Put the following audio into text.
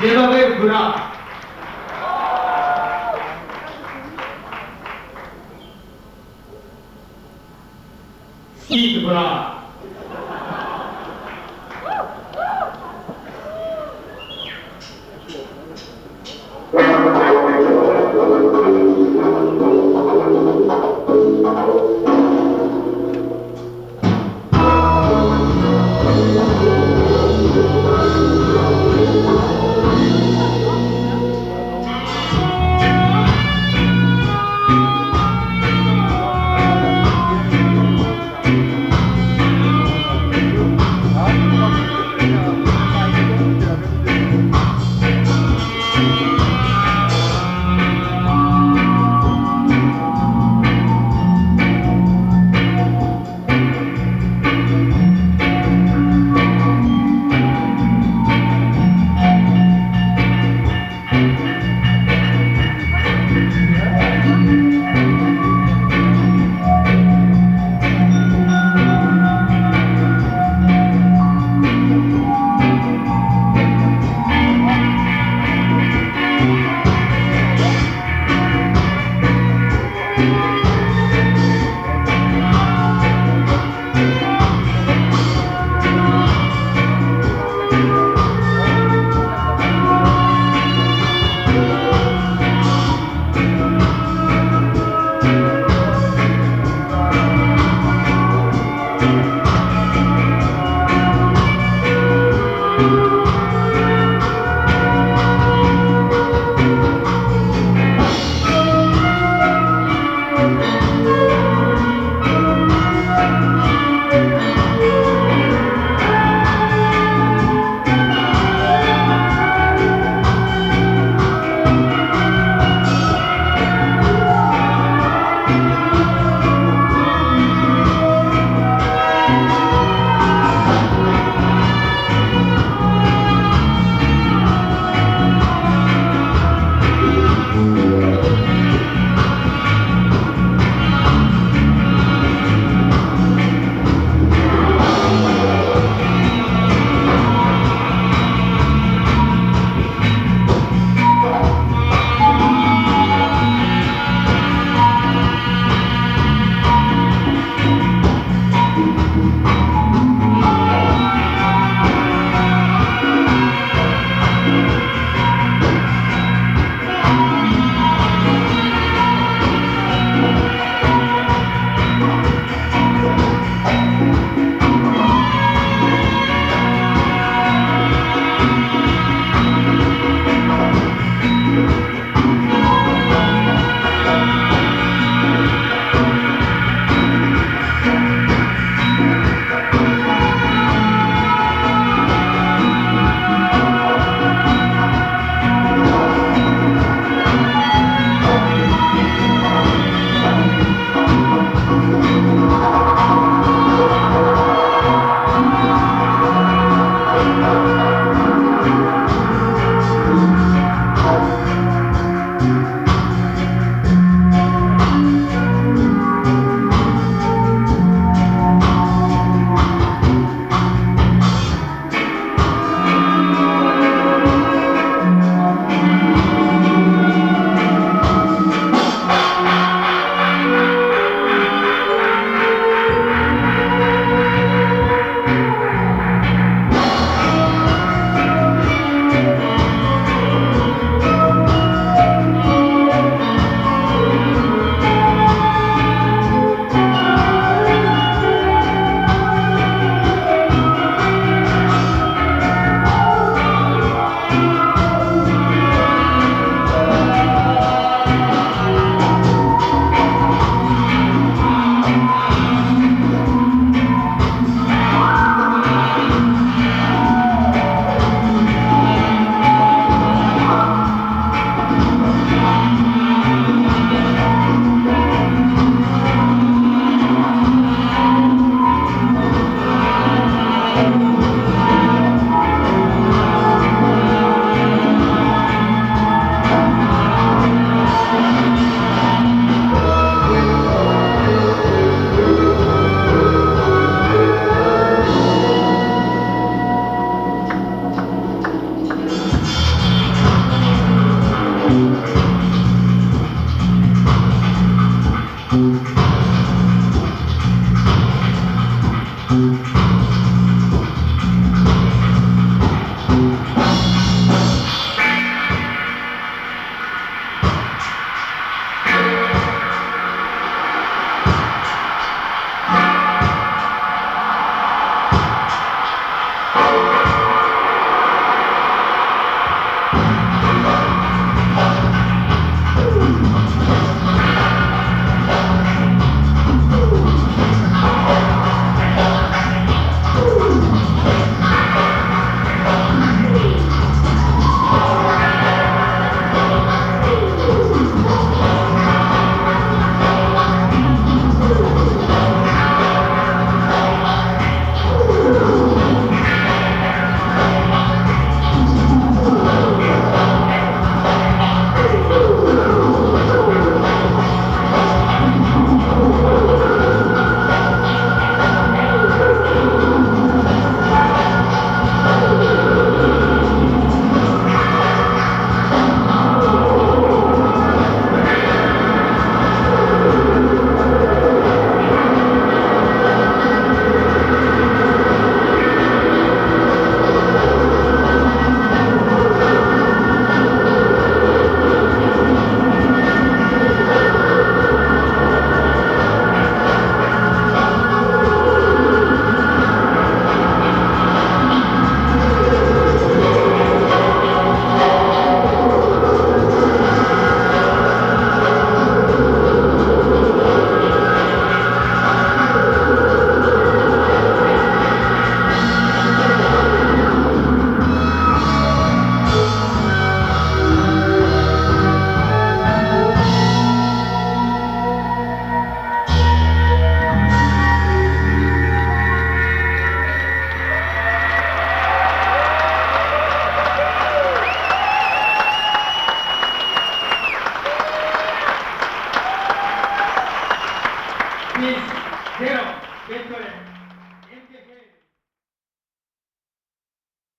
ゼェベブラ。イーこラ。